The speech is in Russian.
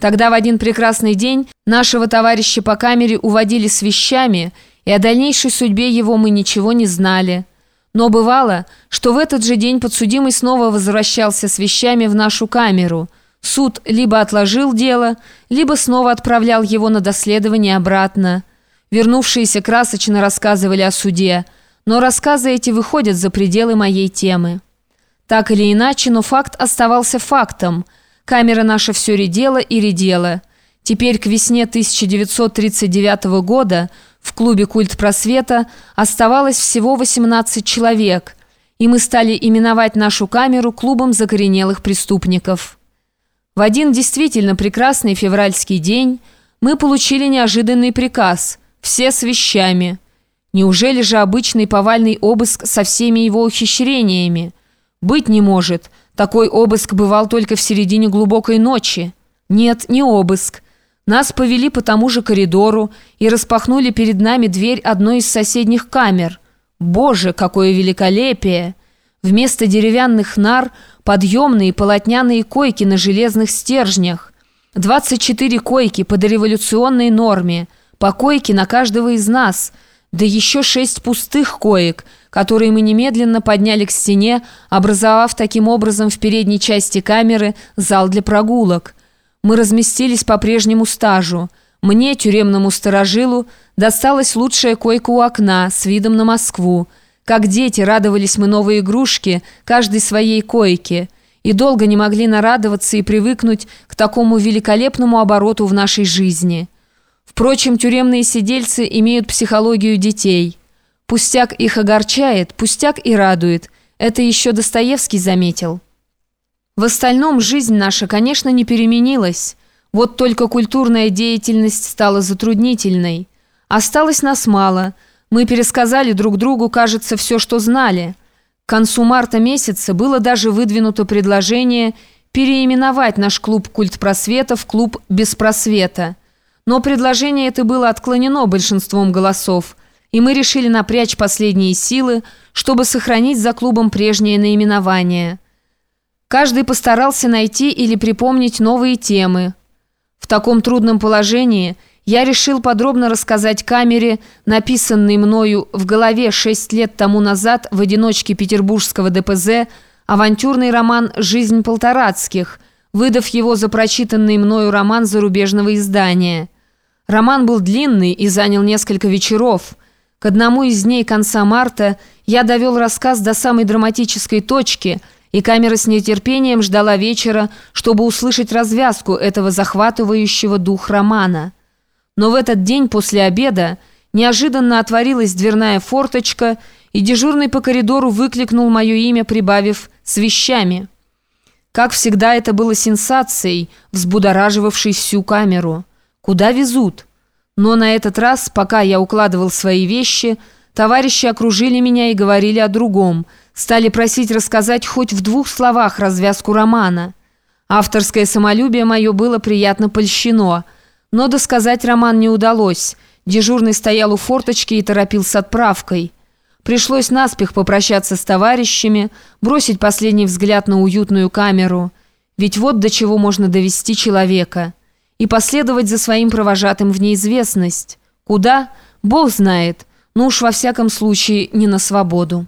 Тогда в один прекрасный день нашего товарища по камере уводили с вещами, и о дальнейшей судьбе его мы ничего не знали. Но бывало, что в этот же день подсудимый снова возвращался с вещами в нашу камеру. Суд либо отложил дело, либо снова отправлял его на доследование обратно. Вернувшиеся красочно рассказывали о суде, но рассказы эти выходят за пределы моей темы. Так или иначе, но факт оставался фактом – Камера наша все редела и редела. Теперь к весне 1939 года в клубе «Культ просвета» оставалось всего 18 человек, и мы стали именовать нашу камеру клубом закоренелых преступников. В один действительно прекрасный февральский день мы получили неожиданный приказ «Все с вещами». Неужели же обычный повальный обыск со всеми его ухищрениями? Быть не может – такой обыск бывал только в середине глубокой ночи. Нет, не обыск. Нас повели по тому же коридору и распахнули перед нами дверь одной из соседних камер. Боже, какое великолепие! Вместо деревянных нар подъемные полотняные койки на железных стержнях. 24 койки по дореволюционной норме, по койке на каждого из нас – да еще шесть пустых коек, которые мы немедленно подняли к стене, образовав таким образом в передней части камеры зал для прогулок. Мы разместились по прежнему стажу. Мне, тюремному сторожилу, досталась лучшая койка у окна с видом на Москву. Как дети радовались мы новой игрушке, каждой своей койке, и долго не могли нарадоваться и привыкнуть к такому великолепному обороту в нашей жизни». Впрочем, тюремные сидельцы имеют психологию детей. Пустяк их огорчает, пустяк и радует. Это еще Достоевский заметил. В остальном жизнь наша, конечно, не переменилась. Вот только культурная деятельность стала затруднительной. Осталось нас мало. Мы пересказали друг другу, кажется, все, что знали. К концу марта месяца было даже выдвинуто предложение переименовать наш клуб «Культ просвета» в клуб «Без просвета». Но предложение это было отклонено большинством голосов, и мы решили напрячь последние силы, чтобы сохранить за клубом прежнее наименование. Каждый постарался найти или припомнить новые темы. В таком трудном положении я решил подробно рассказать камере, написанный мною в голове шесть лет тому назад в одиночке петербургского ДПЗ, авантюрный роман «Жизнь полторацких», выдав его за прочитанный мною роман зарубежного издания. Роман был длинный и занял несколько вечеров. К одному из дней конца марта я довел рассказ до самой драматической точки, и камера с нетерпением ждала вечера, чтобы услышать развязку этого захватывающего дух романа. Но в этот день после обеда неожиданно отворилась дверная форточка, и дежурный по коридору выкликнул мое имя, прибавив «с вещами». Как всегда, это было сенсацией, взбудораживавшей всю камеру. Куда везут? Но на этот раз, пока я укладывал свои вещи, товарищи окружили меня и говорили о другом. Стали просить рассказать хоть в двух словах развязку романа. Авторское самолюбие мое было приятно польщено. Но досказать роман не удалось. Дежурный стоял у форточки и торопил с отправкой. Пришлось наспех попрощаться с товарищами, бросить последний взгляд на уютную камеру. Ведь вот до чего можно довести человека. И последовать за своим провожатым в неизвестность. Куда? Бог знает. Ну уж во всяком случае не на свободу.